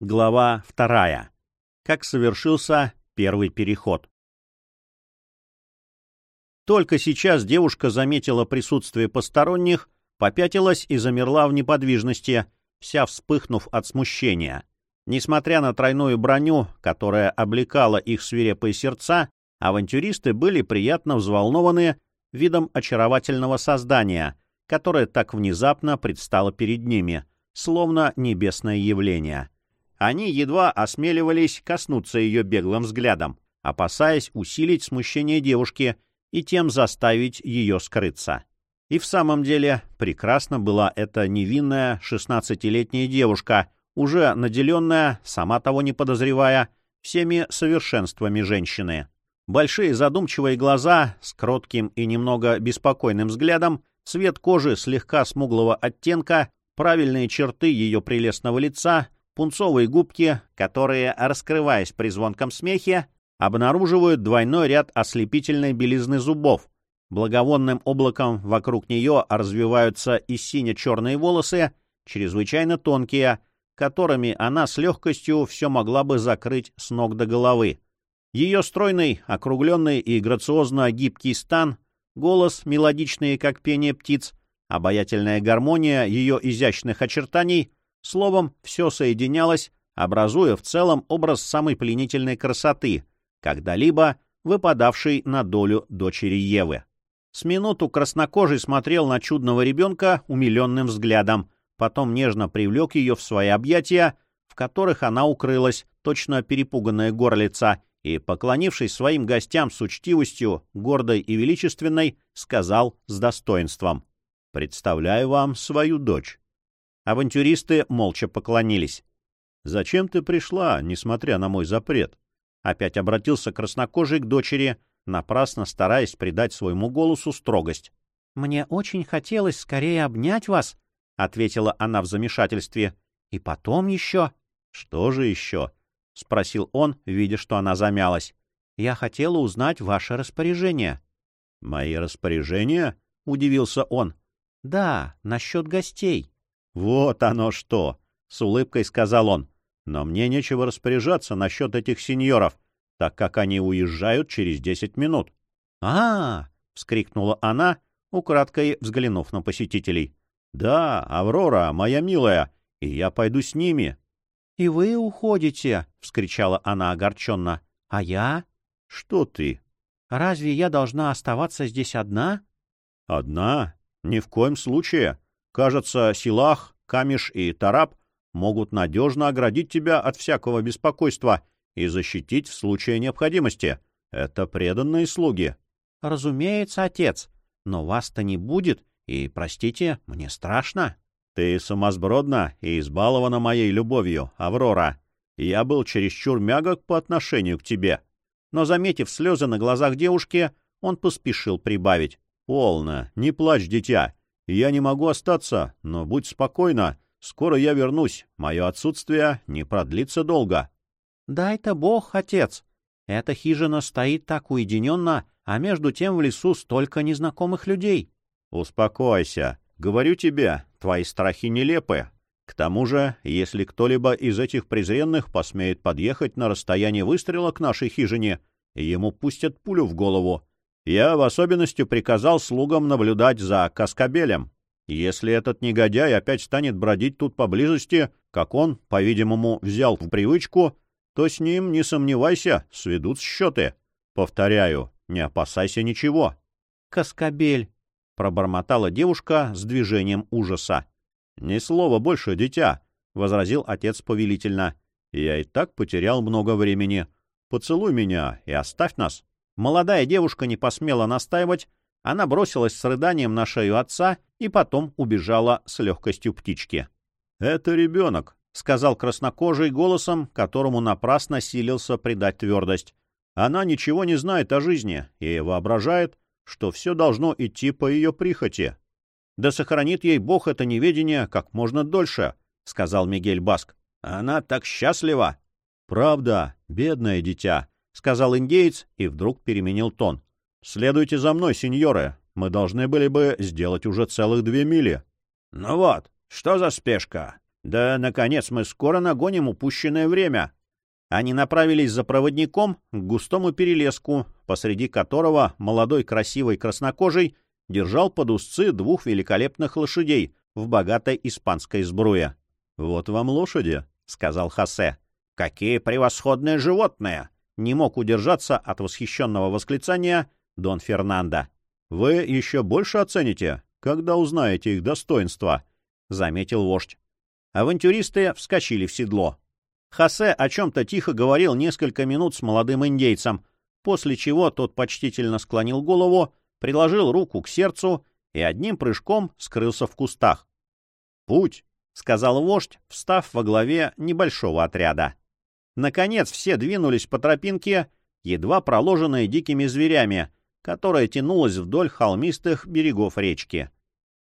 Глава вторая. Как совершился первый переход. Только сейчас девушка заметила присутствие посторонних, попятилась и замерла в неподвижности, вся вспыхнув от смущения. Несмотря на тройную броню, которая облекала их свирепые сердца, авантюристы были приятно взволнованы видом очаровательного создания, которое так внезапно предстало перед ними, словно небесное явление — они едва осмеливались коснуться ее беглым взглядом, опасаясь усилить смущение девушки и тем заставить ее скрыться. И в самом деле прекрасно была эта невинная шестнадцатилетняя девушка, уже наделенная, сама того не подозревая, всеми совершенствами женщины. Большие задумчивые глаза с кротким и немного беспокойным взглядом, цвет кожи слегка смуглого оттенка, правильные черты ее прелестного лица пунцовые губки, которые, раскрываясь при звонком смехе, обнаруживают двойной ряд ослепительной белизны зубов. Благовонным облаком вокруг нее развиваются и сине-черные волосы, чрезвычайно тонкие, которыми она с легкостью все могла бы закрыть с ног до головы. Ее стройный, округленный и грациозно гибкий стан, голос, мелодичный, как пение птиц, обаятельная гармония ее изящных очертаний Словом, все соединялось, образуя в целом образ самой пленительной красоты, когда-либо выпадавшей на долю дочери Евы. С минуту краснокожий смотрел на чудного ребенка умиленным взглядом, потом нежно привлек ее в свои объятия, в которых она укрылась, точно перепуганная горлица, и, поклонившись своим гостям с учтивостью, гордой и величественной, сказал с достоинством «Представляю вам свою дочь». Авантюристы молча поклонились. «Зачем ты пришла, несмотря на мой запрет?» Опять обратился краснокожий к дочери, напрасно стараясь придать своему голосу строгость. «Мне очень хотелось скорее обнять вас», — ответила она в замешательстве. «И потом еще...» «Что же еще?» — спросил он, видя, что она замялась. «Я хотела узнать ваше распоряжение». «Мои распоряжения?» — удивился он. «Да, насчет гостей». «Вот оно что!» — с улыбкой сказал он. «Но мне нечего распоряжаться насчет этих сеньоров, так как они уезжают через десять минут». «А-а-а!» — вскрикнула она, украдкой взглянув на посетителей. «Да, Аврора, моя милая, и я пойду с ними». «И вы уходите!» — вскричала она огорченно. «А я?» «Что ты?» «Разве я должна оставаться здесь одна?» «Одна? Ни в коем случае. Кажется, Силах, Камиш и Тараб могут надежно оградить тебя от всякого беспокойства и защитить в случае необходимости. Это преданные слуги. — Разумеется, отец. Но вас-то не будет, и, простите, мне страшно. — Ты сумасбродна и избалована моей любовью, Аврора. Я был чересчур мягок по отношению к тебе. Но, заметив слезы на глазах девушки, он поспешил прибавить. — Полно, не плачь, дитя. Я не могу остаться, но будь спокойна. Скоро я вернусь. Мое отсутствие не продлится долго. — Дай-то бог, отец. Эта хижина стоит так уединенно, а между тем в лесу столько незнакомых людей. — Успокойся. Говорю тебе, твои страхи нелепы. К тому же, если кто-либо из этих презренных посмеет подъехать на расстояние выстрела к нашей хижине, ему пустят пулю в голову. Я в особенности приказал слугам наблюдать за Каскабелем. Если этот негодяй опять станет бродить тут поблизости, как он, по-видимому, взял в привычку, то с ним, не сомневайся, сведут счеты. Повторяю, не опасайся ничего. — Каскабель, — пробормотала девушка с движением ужаса. — Ни слова больше, дитя, — возразил отец повелительно. — Я и так потерял много времени. Поцелуй меня и оставь нас. Молодая девушка не посмела настаивать, она бросилась с рыданием на шею отца и потом убежала с легкостью птички. — Это ребенок, — сказал краснокожий голосом, которому напрасно силился придать твердость. Она ничего не знает о жизни и воображает, что все должно идти по ее прихоти. — Да сохранит ей Бог это неведение как можно дольше, — сказал Мигель Баск. — Она так счастлива! — Правда, бедное дитя, — сказал индеец и вдруг переменил тон. — Следуйте за мной, сеньоры. Мы должны были бы сделать уже целых две мили. — Ну вот, что за спешка? Да, наконец, мы скоро нагоним упущенное время. Они направились за проводником к густому перелеску, посреди которого молодой красивый краснокожий держал под узцы двух великолепных лошадей в богатой испанской сбруе. — Вот вам лошади, — сказал Хосе. — Какие превосходные животные! — не мог удержаться от восхищенного восклицания Дон Фернандо. — Вы еще больше оцените, когда узнаете их достоинства, — заметил вождь. Авантюристы вскочили в седло. Хосе о чем-то тихо говорил несколько минут с молодым индейцем, после чего тот почтительно склонил голову, приложил руку к сердцу и одним прыжком скрылся в кустах. «Путь!» — сказал вождь, встав во главе небольшого отряда. Наконец все двинулись по тропинке, едва проложенной дикими зверями, которая тянулась вдоль холмистых берегов речки.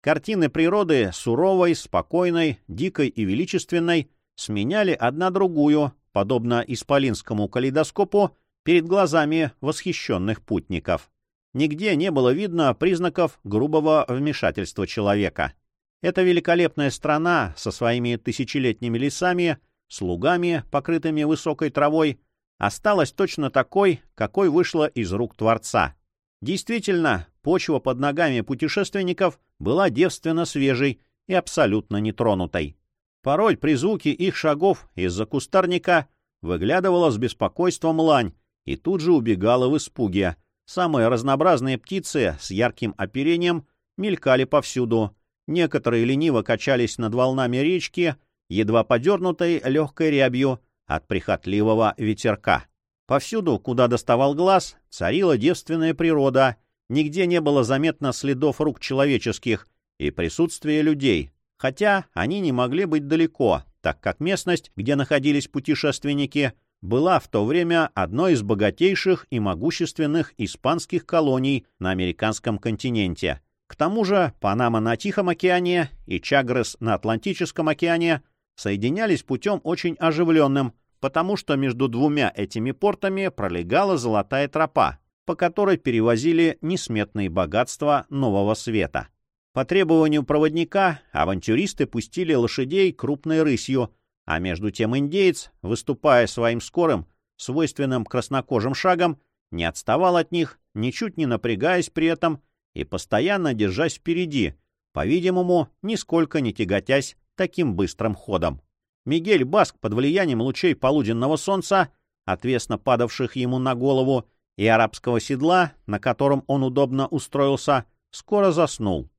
Картины природы суровой, спокойной, дикой и величественной сменяли одна другую, подобно исполинскому калейдоскопу, перед глазами восхищенных путников. Нигде не было видно признаков грубого вмешательства человека. Эта великолепная страна со своими тысячелетними лесами, слугами, покрытыми высокой травой, осталась точно такой, какой вышла из рук Творца. Действительно, почва под ногами путешественников была девственно свежей и абсолютно нетронутой. Порой при звуке их шагов из-за кустарника выглядывала с беспокойством лань и тут же убегала в испуге. Самые разнообразные птицы с ярким оперением мелькали повсюду. Некоторые лениво качались над волнами речки, едва подернутой легкой рябью от прихотливого ветерка. Повсюду, куда доставал глаз, царила девственная природа, нигде не было заметно следов рук человеческих и присутствия людей, хотя они не могли быть далеко, так как местность, где находились путешественники, была в то время одной из богатейших и могущественных испанских колоний на американском континенте. К тому же Панама на Тихом океане и Чагрес на Атлантическом океане соединялись путем очень оживленным, потому что между двумя этими портами пролегала золотая тропа, по которой перевозили несметные богатства Нового Света. По требованию проводника авантюристы пустили лошадей крупной рысью, а между тем индеец, выступая своим скорым, свойственным краснокожим шагом, не отставал от них, ничуть не напрягаясь при этом и постоянно держась впереди, по-видимому, нисколько не тяготясь таким быстрым ходом. Мигель Баск под влиянием лучей полуденного солнца, отвесно падавших ему на голову, и арабского седла, на котором он удобно устроился, скоро заснул.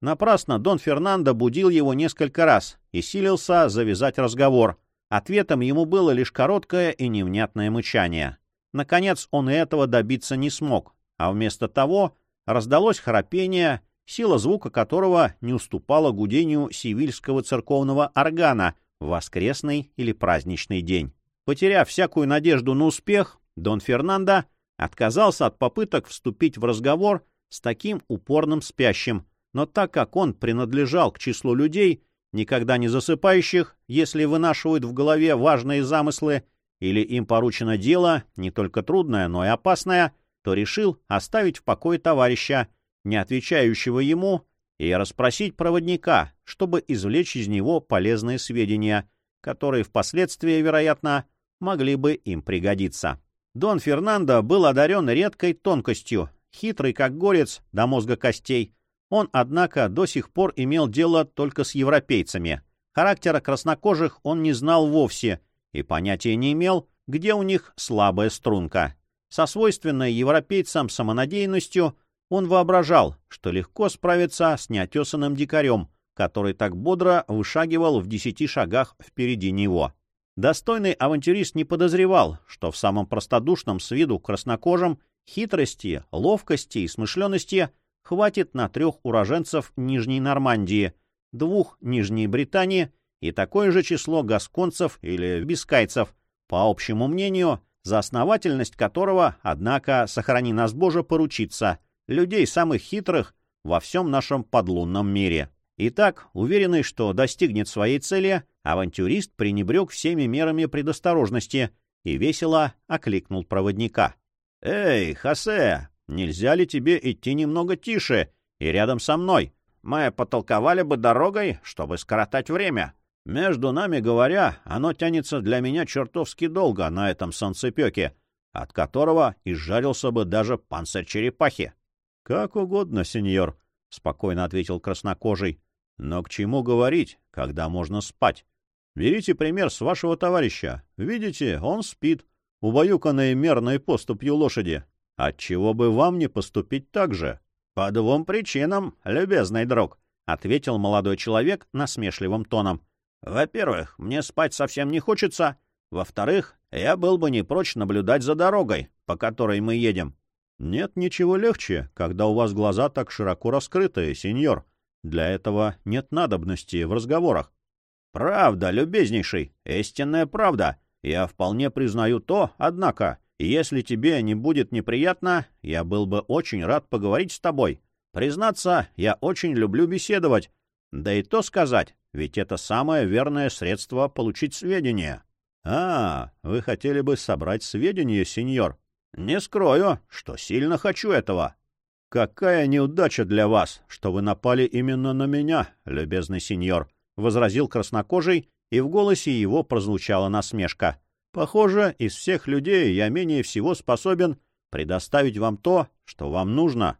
Напрасно Дон Фернандо будил его несколько раз и силился завязать разговор. Ответом ему было лишь короткое и невнятное мычание. Наконец он и этого добиться не смог, а вместо того раздалось храпение, сила звука которого не уступала гудению сивильского церковного органа, воскресный или праздничный день. Потеряв всякую надежду на успех, Дон Фернандо отказался от попыток вступить в разговор с таким упорным спящим, но так как он принадлежал к числу людей, никогда не засыпающих, если вынашивают в голове важные замыслы или им поручено дело, не только трудное, но и опасное, то решил оставить в покое товарища, не отвечающего ему, и расспросить проводника, чтобы извлечь из него полезные сведения, которые впоследствии, вероятно, могли бы им пригодиться. Дон Фернандо был одарен редкой тонкостью, хитрый как горец до мозга костей. Он, однако, до сих пор имел дело только с европейцами. Характера краснокожих он не знал вовсе и понятия не имел, где у них слабая струнка. Со свойственной европейцам самонадеянностью он воображал, что легко справится с неотесанным дикарем, который так бодро вышагивал в десяти шагах впереди него. Достойный авантюрист не подозревал, что в самом простодушном с виду краснокожем хитрости, ловкости и смышленности хватит на трех уроженцев Нижней Нормандии, двух Нижней Британии и такое же число гасконцев или бискайцев, по общему мнению, за основательность которого, однако, сохрани нас Боже, поручиться — людей самых хитрых во всем нашем подлунном мире. Итак, уверенный, что достигнет своей цели, авантюрист пренебрег всеми мерами предосторожности и весело окликнул проводника. «Эй, Хосе, нельзя ли тебе идти немного тише и рядом со мной? Мы потолковали бы дорогой, чтобы скоротать время. Между нами говоря, оно тянется для меня чертовски долго на этом солнцепеке, от которого изжарился бы даже панцирь черепахи. — Как угодно, сеньор, — спокойно ответил краснокожий. — Но к чему говорить, когда можно спать? Берите пример с вашего товарища. Видите, он спит, убаюканный мерной поступью лошади. Отчего бы вам не поступить так же? — По двум причинам, любезный друг, — ответил молодой человек насмешливым тоном. — Во-первых, мне спать совсем не хочется. Во-вторых, я был бы не прочь наблюдать за дорогой, по которой мы едем. — Нет ничего легче, когда у вас глаза так широко раскрыты, сеньор. Для этого нет надобности в разговорах. — Правда, любезнейший, истинная правда. Я вполне признаю то, однако, если тебе не будет неприятно, я был бы очень рад поговорить с тобой. Признаться, я очень люблю беседовать. Да и то сказать, ведь это самое верное средство получить сведения. — А, вы хотели бы собрать сведения, сеньор? — Не скрою, что сильно хочу этого. — Какая неудача для вас, что вы напали именно на меня, любезный сеньор, — возразил краснокожий, и в голосе его прозвучала насмешка. «Похоже, из всех людей я менее всего способен предоставить вам то, что вам нужно».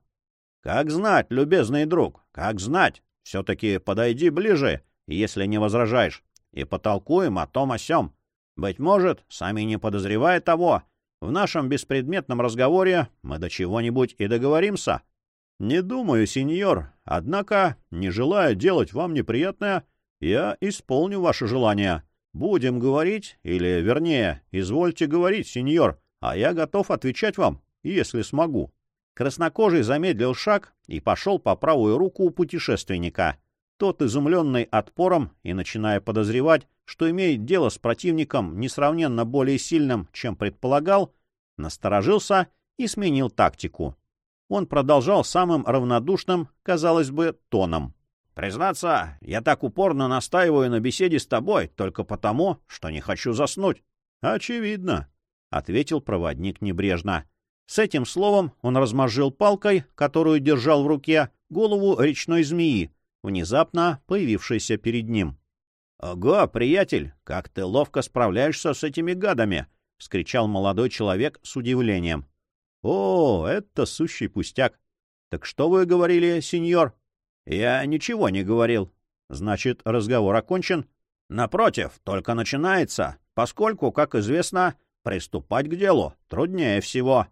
«Как знать, любезный друг, как знать. Все-таки подойди ближе, если не возражаешь, и потолкуем о том о сём. Быть может, сами не подозревая того, в нашем беспредметном разговоре мы до чего-нибудь и договоримся». «Не думаю, сеньор. Однако, не желая делать вам неприятное, я исполню ваше желание. Будем говорить, или, вернее, извольте говорить, сеньор, а я готов отвечать вам, если смогу. Краснокожий замедлил шаг и пошел по правую руку у путешественника. Тот, изумленный отпором и начиная подозревать, что имеет дело с противником несравненно более сильным, чем предполагал, насторожился и сменил тактику. Он продолжал самым равнодушным, казалось бы, тоном. Признаться, я так упорно настаиваю на беседе с тобой только потому, что не хочу заснуть. — Очевидно, — ответил проводник небрежно. С этим словом он размозжил палкой, которую держал в руке, голову речной змеи, внезапно появившейся перед ним. — Ого, приятель, как ты ловко справляешься с этими гадами! — вскричал молодой человек с удивлением. — О, это сущий пустяк! Так что вы говорили, сеньор? Я ничего не говорил. Значит, разговор окончен? Напротив, только начинается, поскольку, как известно, приступать к делу труднее всего.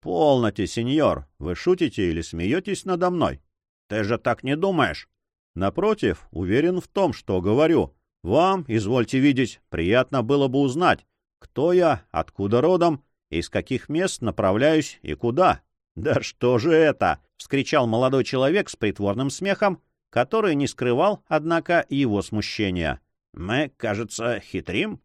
Полноте, сеньор, вы шутите или смеетесь надо мной? Ты же так не думаешь? Напротив, уверен в том, что говорю. Вам, извольте видеть, приятно было бы узнать, кто я, откуда родом, из каких мест направляюсь и куда. «Да что же это?» — вскричал молодой человек с притворным смехом, который не скрывал, однако, его смущения. «Мы, кажется, хитрим?»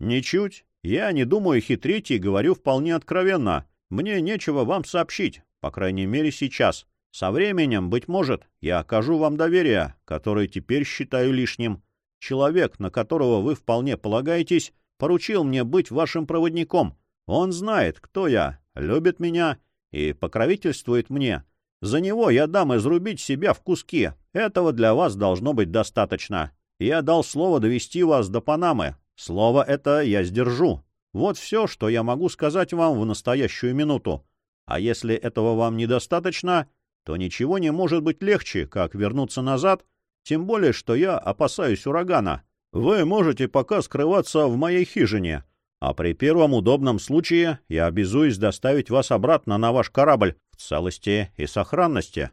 «Ничуть. Я не думаю хитрить и говорю вполне откровенно. Мне нечего вам сообщить, по крайней мере, сейчас. Со временем, быть может, я окажу вам доверие, которое теперь считаю лишним. Человек, на которого вы вполне полагаетесь, поручил мне быть вашим проводником. Он знает, кто я, любит меня и покровительствует мне. За него я дам изрубить себя в куски. Этого для вас должно быть достаточно. Я дал слово довести вас до Панамы. Слово это я сдержу. Вот все, что я могу сказать вам в настоящую минуту. А если этого вам недостаточно, то ничего не может быть легче, как вернуться назад, тем более, что я опасаюсь урагана. Вы можете пока скрываться в моей хижине, а при первом удобном случае я обязуюсь доставить вас обратно на ваш корабль в целости и сохранности.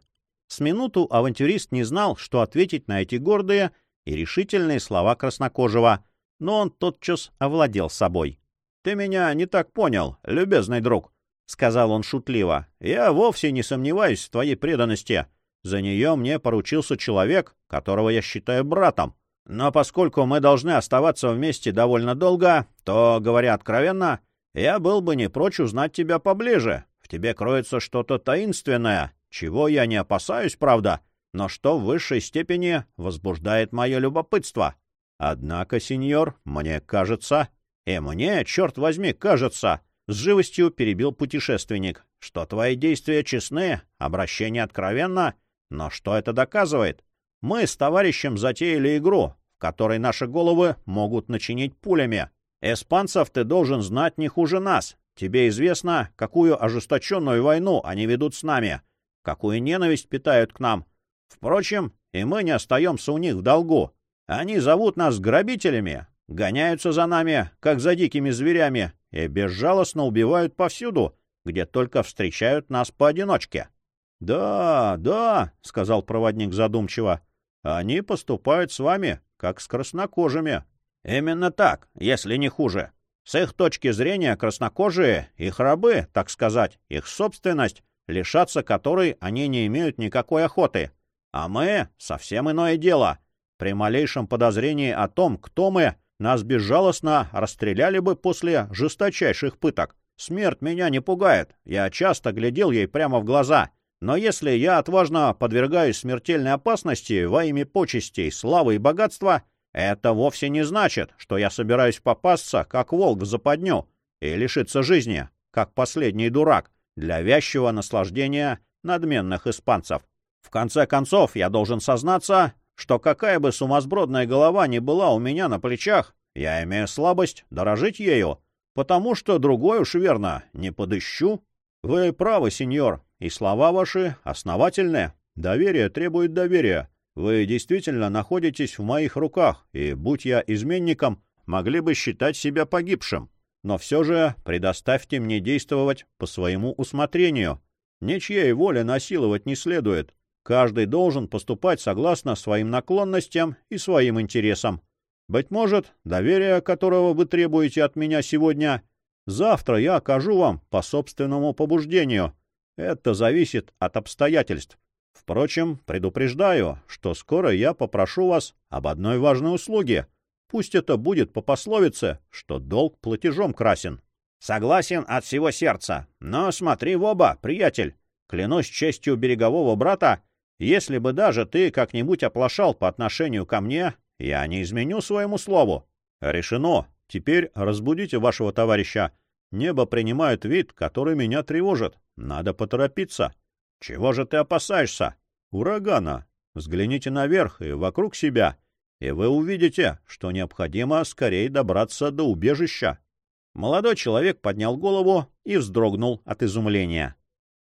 С минуту авантюрист не знал, что ответить на эти гордые и решительные слова краснокожего, но он тотчас овладел собой. — Ты меня не так понял, любезный друг, — сказал он шутливо. — Я вовсе не сомневаюсь в твоей преданности. За нее мне поручился человек, которого я считаю братом. Но поскольку мы должны оставаться вместе довольно долго, то, говоря откровенно, я был бы не прочь узнать тебя поближе. В тебе кроется что-то таинственное, чего я не опасаюсь, правда, но что в высшей степени возбуждает мое любопытство. Однако, сеньор, мне кажется... И мне, черт возьми, кажется, с живостью перебил путешественник, что твои действия честны, обращение откровенно, но что это доказывает? Мы с товарищем затеяли игру, которой наши головы могут начинить пулями. Испанцев ты должен знать не хуже нас. Тебе известно, какую ожесточенную войну они ведут с нами, какую ненависть питают к нам. Впрочем, и мы не остаемся у них в долгу. Они зовут нас грабителями, гоняются за нами, как за дикими зверями, и безжалостно убивают повсюду, где только встречают нас поодиночке. — Да, да, — сказал проводник задумчиво, — они поступают с вами, как с краснокожими. — Именно так, если не хуже. С их точки зрения краснокожие, их рабы, так сказать, их собственность, лишаться которой они не имеют никакой охоты. А мы — совсем иное дело. При малейшем подозрении о том, кто мы, нас безжалостно расстреляли бы после жесточайших пыток. Смерть меня не пугает, я часто глядел ей прямо в глаза. Но если я отважно подвергаюсь смертельной опасности во имя почестей, славы и богатства, это вовсе не значит, что я собираюсь попасться, как волк в западню, и лишиться жизни, как последний дурак, для вязчего наслаждения надменных испанцев. В конце концов, я должен сознаться, что какая бы сумасбродная голова ни была у меня на плечах, я имею слабость дорожить ею, потому что другой уж верно не подыщу. Вы правы, сеньор, и слова ваши основательны. Доверие требует доверия. Вы действительно находитесь в моих руках, и, будь я изменником, могли бы считать себя погибшим. Но все же предоставьте мне действовать по своему усмотрению. Ничьей воли насиловать не следует. Каждый должен поступать согласно своим наклонностям и своим интересам. Быть может, доверие, которого вы требуете от меня сегодня, завтра я окажу вам по собственному побуждению. Это зависит от обстоятельств. Впрочем, предупреждаю, что скоро я попрошу вас об одной важной услуге. Пусть это будет по пословице, что долг платежом красен. Согласен от всего сердца, но смотри в оба, приятель. Клянусь честью берегового брата, если бы даже ты как-нибудь оплошал по отношению ко мне, я не изменю своему слову. Решено. Теперь разбудите вашего товарища. Небо принимает вид, который меня тревожит. Надо поторопиться. Чего же ты опасаешься? Урагана. Взгляните наверх и вокруг себя, и вы увидите, что необходимо скорее добраться до убежища. Молодой человек поднял голову и вздрогнул от изумления.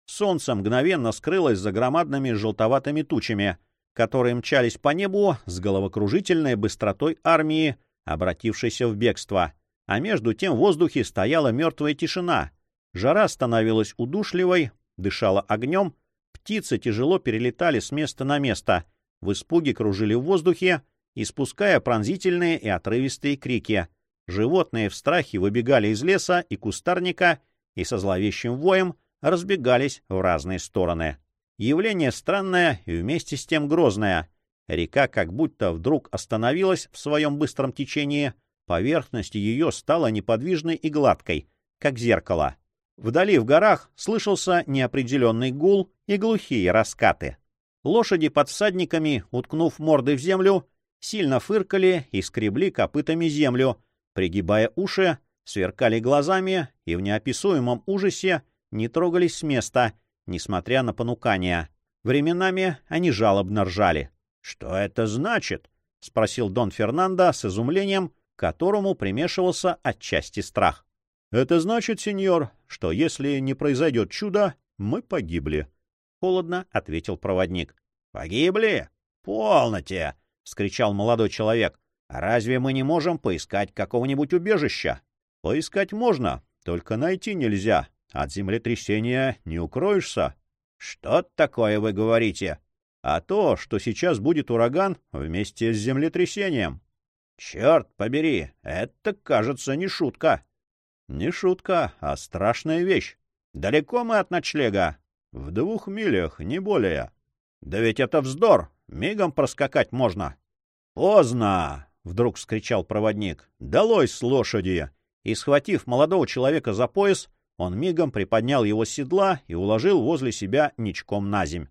Солнце мгновенно скрылось за громадными желтоватыми тучами, которые мчались по небу с головокружительной быстротой армии, обратившейся в бегство. А между тем в воздухе стояла мертвая тишина. Жара становилась удушливой, дышала огнем, птицы тяжело перелетали с места на место, в испуге кружили в воздухе, испуская пронзительные и отрывистые крики. Животные в страхе выбегали из леса и кустарника и со зловещим воем разбегались в разные стороны. Явление странное и вместе с тем грозное. Река как будто вдруг остановилась в своем быстром течении, поверхность ее стала неподвижной и гладкой, как зеркало. Вдали в горах слышался неопределенный гул и глухие раскаты. Лошади под всадниками, уткнув морды в землю, сильно фыркали и скребли копытами землю, пригибая уши, сверкали глазами и в неописуемом ужасе не трогались с места, несмотря на понукания. Временами они жалобно ржали. — Что это значит? — спросил Дон Фернандо с изумлением, которому примешивался отчасти страх. — Это значит, сеньор, что если не произойдет чудо, мы погибли. — холодно ответил проводник. — Погибли? Полноте! — вскричал молодой человек. — Разве мы не можем поискать какого-нибудь убежища? — Поискать можно, только найти нельзя, от землетрясения не укроешься. — Что такое вы говорите? — А то, что сейчас будет ураган вместе с землетрясением. — Черт побери, это, кажется, не шутка. — Не шутка, а страшная вещь. Далеко мы от ночлега? — В двух милях, не более. — Да ведь это вздор, мигом проскакать можно. — Поздно! — вдруг вскричал проводник. — Долой с лошади! И, схватив молодого человека за пояс, он мигом приподнял его с седла и уложил возле себя ничком на земь.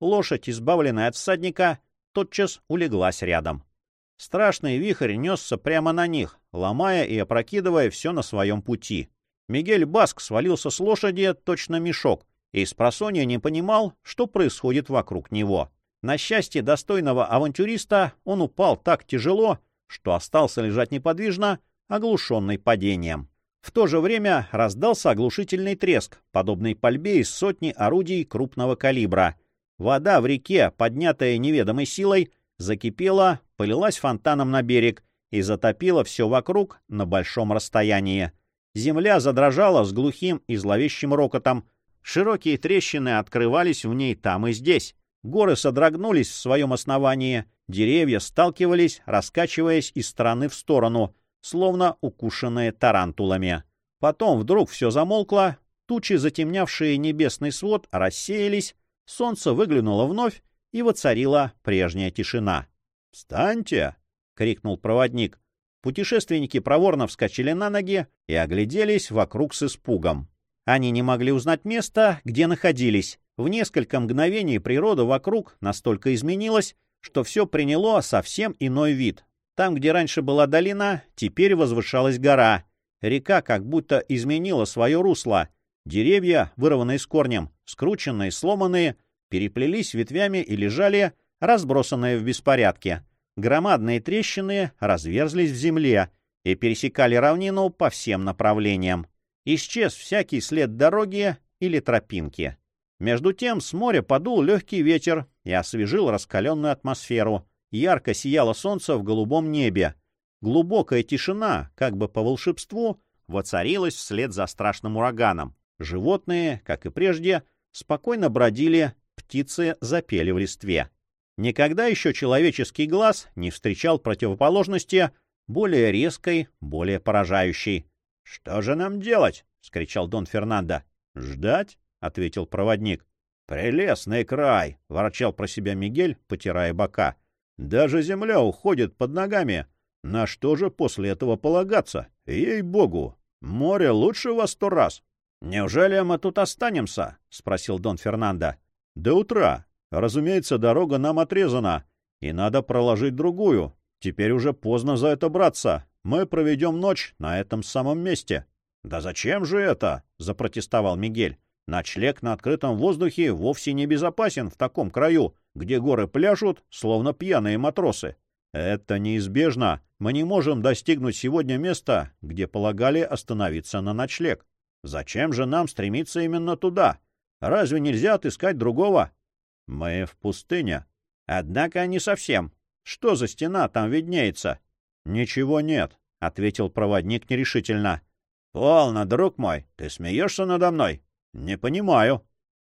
Лошадь, избавленная от всадника, тотчас улеглась рядом. Страшный вихрь несся прямо на них, ломая и опрокидывая все на своем пути. Мигель Баск свалился с лошади точно мешок и с просонья не понимал, что происходит вокруг него. На счастье достойного авантюриста он упал так тяжело, что остался лежать неподвижно, оглушенный падением. В то же время раздался оглушительный треск, подобный пальбе из сотни орудий крупного калибра. Вода в реке, поднятая неведомой силой, закипела, полилась фонтаном на берег и затопила все вокруг на большом расстоянии. Земля задрожала с глухим и зловещим рокотом. Широкие трещины открывались в ней там и здесь. Горы содрогнулись в своем основании, деревья сталкивались, раскачиваясь из стороны в сторону — словно укушенные тарантулами. Потом вдруг все замолкло, тучи, затемнявшие небесный свод, рассеялись, солнце выглянуло вновь, и воцарилась прежняя тишина. «Встаньте!» — крикнул проводник. Путешественники проворно вскочили на ноги и огляделись вокруг с испугом. Они не могли узнать место, где находились. В несколько мгновений природа вокруг настолько изменилась, что все приняло совсем иной вид. Там, где раньше была долина, теперь возвышалась гора. Река как будто изменила свое русло. Деревья, вырванные с корнем, скрученные, сломанные, переплелись ветвями и лежали, разбросанные в беспорядке. Громадные трещины разверзлись в земле и пересекали равнину по всем направлениям. Исчез всякий след дороги или тропинки. Между тем с моря подул легкий ветер и освежил раскаленную атмосферу. Ярко сияло солнце в голубом небе. Глубокая тишина, как бы по волшебству, воцарилась вслед за страшным ураганом. Животные, как и прежде, спокойно бродили, птицы запели в листве. Никогда еще человеческий глаз не встречал противоположности более резкой, более поражающей. — Что же нам делать? — скричал Дон Фернандо. — Ждать? — ответил проводник. — Прелестный край! — ворчал про себя Мигель, потирая бока. Даже земля уходит под ногами. На что же после этого полагаться? Ей-богу! Море лучше во сто раз. — Неужели мы тут останемся? — спросил Дон Фернандо. — До утра. Разумеется, дорога нам отрезана, и надо проложить другую. Теперь уже поздно за это браться. Мы проведем ночь на этом самом месте. — Да зачем же это? — запротестовал Мигель. Ночлег на открытом воздухе вовсе не безопасен в таком краю, где горы пляшут, словно пьяные матросы. Это неизбежно. Мы не можем достигнуть сегодня места, где полагали остановиться на ночлег. Зачем же нам стремиться именно туда? Разве нельзя отыскать другого? Мы в пустыне. Однако не совсем. Что за стена там виднеется? Ничего нет, — ответил проводник нерешительно. — Полно, друг мой, ты смеешься надо мной? «Не понимаю».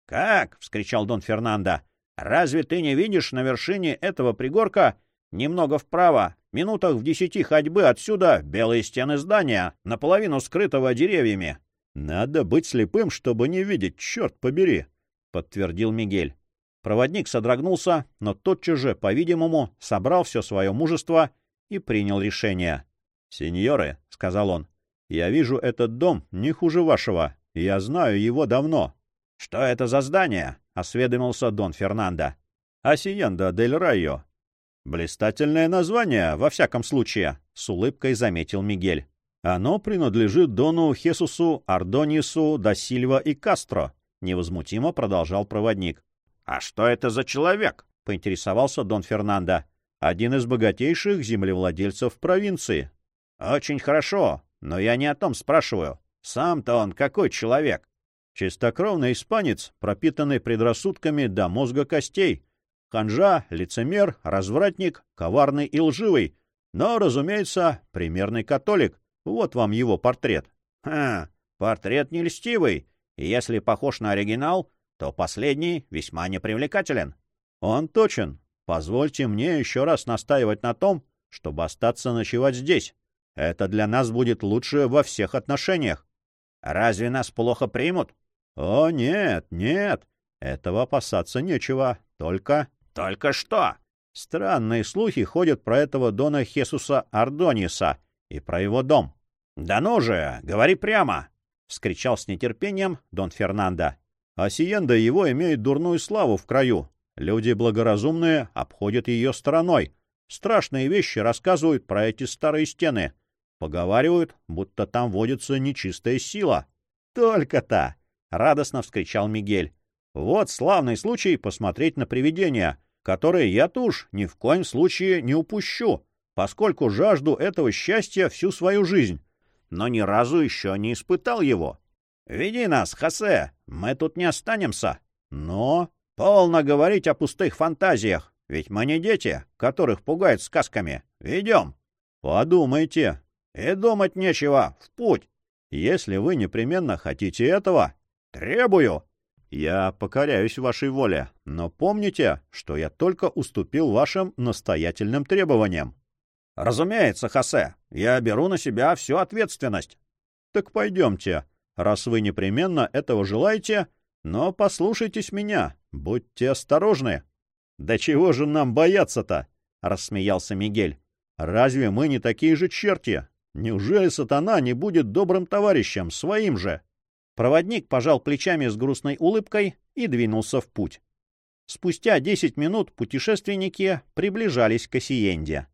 «Как?» — вскричал Дон Фернандо. «Разве ты не видишь на вершине этого пригорка немного вправо, минутах в десяти ходьбы отсюда белые стены здания, наполовину скрытого деревьями?» «Надо быть слепым, чтобы не видеть, черт побери», — подтвердил Мигель. Проводник содрогнулся, но тотчас же, по-видимому, собрал все свое мужество и принял решение. «Сеньоры», — сказал он, — «я вижу этот дом не хуже вашего. Я знаю его давно. — Что это за здание? — осведомился Дон Фернандо. — Асиенда дель Райо. — Блистательное название, во всяком случае, — с улыбкой заметил Мигель. — Оно принадлежит Дону Хесусу Ардонису да Сильва и Кастро, — невозмутимо продолжал проводник. — А что это за человек? — поинтересовался Дон Фернандо. — Один из богатейших землевладельцев провинции. — Очень хорошо, но я не о том спрашиваю. Сам-то он какой человек? Чистокровный испанец, пропитанный предрассудками до мозга костей. Ханжа, лицемер, развратник, коварный и лживый. Но, разумеется, примерный католик. Вот вам его портрет. Ха, портрет не льстивый. И если похож на оригинал, то последний весьма непривлекателен. Он точен. Позвольте мне еще раз настаивать на том, чтобы остаться ночевать здесь. Это для нас будет лучше во всех отношениях. Разве нас плохо примут? О, нет, нет. Этого опасаться нечего. Только... Только что? Странные слухи ходят про этого Дона Хесуса Ардониса и про его дом. Да ну же, говори прямо! — вскричал с нетерпением Дон Фернандо. Асиенда его имеет дурную славу в краю. Люди благоразумные обходят ее стороной. Страшные вещи рассказывают про эти старые стены. Поговаривают, будто там водится нечистая сила. Только-то! — радостно вскричал Мигель. Вот славный случай посмотреть на привидения, которые я-то уж ни в коем случае не упущу. поскольку жажду этого счастья всю свою жизнь, но ни разу еще не испытал его. Веди нас, Хосе, мы тут не останемся. Но полно говорить о пустых фантазиях, ведь мы не дети, которых пугают сказками. Идем. Подумайте. И думать нечего, в путь. Если вы непременно хотите этого, требую. Я покоряюсь вашей воле, но помните, что я только уступил вашим настоятельным требованиям. Разумеется, Хосе, я беру на себя всю ответственность. Так пойдемте, раз вы непременно этого желаете, но послушайтесь меня, будьте осторожны. Да чего же нам бояться-то? рассмеялся Мигель. Разве мы не такие же черти? Неужели сатана не будет добрым товарищем, своим же? Проводник пожал плечами с грустной улыбкой и двинулся в путь. Спустя десять минут путешественники приближались к Осиенде.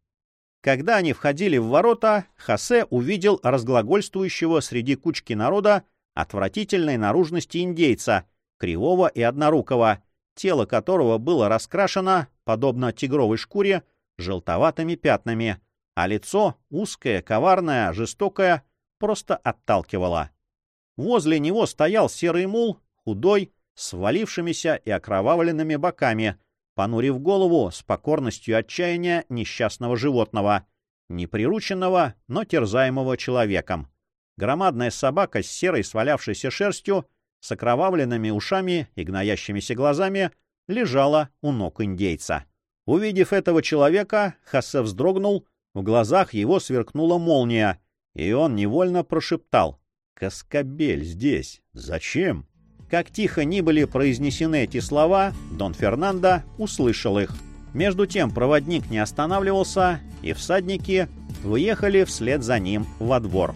Когда они входили в ворота, Хосе увидел разглагольствующего среди кучки народа отвратительной наружности индейца, кривого и однорукого, тело которого было раскрашено, подобно тигровой шкуре, желтоватыми пятнами, а лицо, узкое, коварное, жестокое, просто отталкивало. Возле него стоял серый мул, худой, свалившимися и окровавленными боками, понурив голову с покорностью отчаяния несчастного животного, неприрученного, но терзаемого человеком. Громадная собака с серой свалявшейся шерстью, с окровавленными ушами и гноящимися глазами, лежала у ног индейца. Увидев этого человека, Хассе вздрогнул, в глазах его сверкнула молния, и он невольно прошептал Каскабель здесь. Зачем? Как тихо ни были произнесены эти слова, Дон Фернандо услышал их. Между тем проводник не останавливался, и всадники выехали вслед за ним во двор.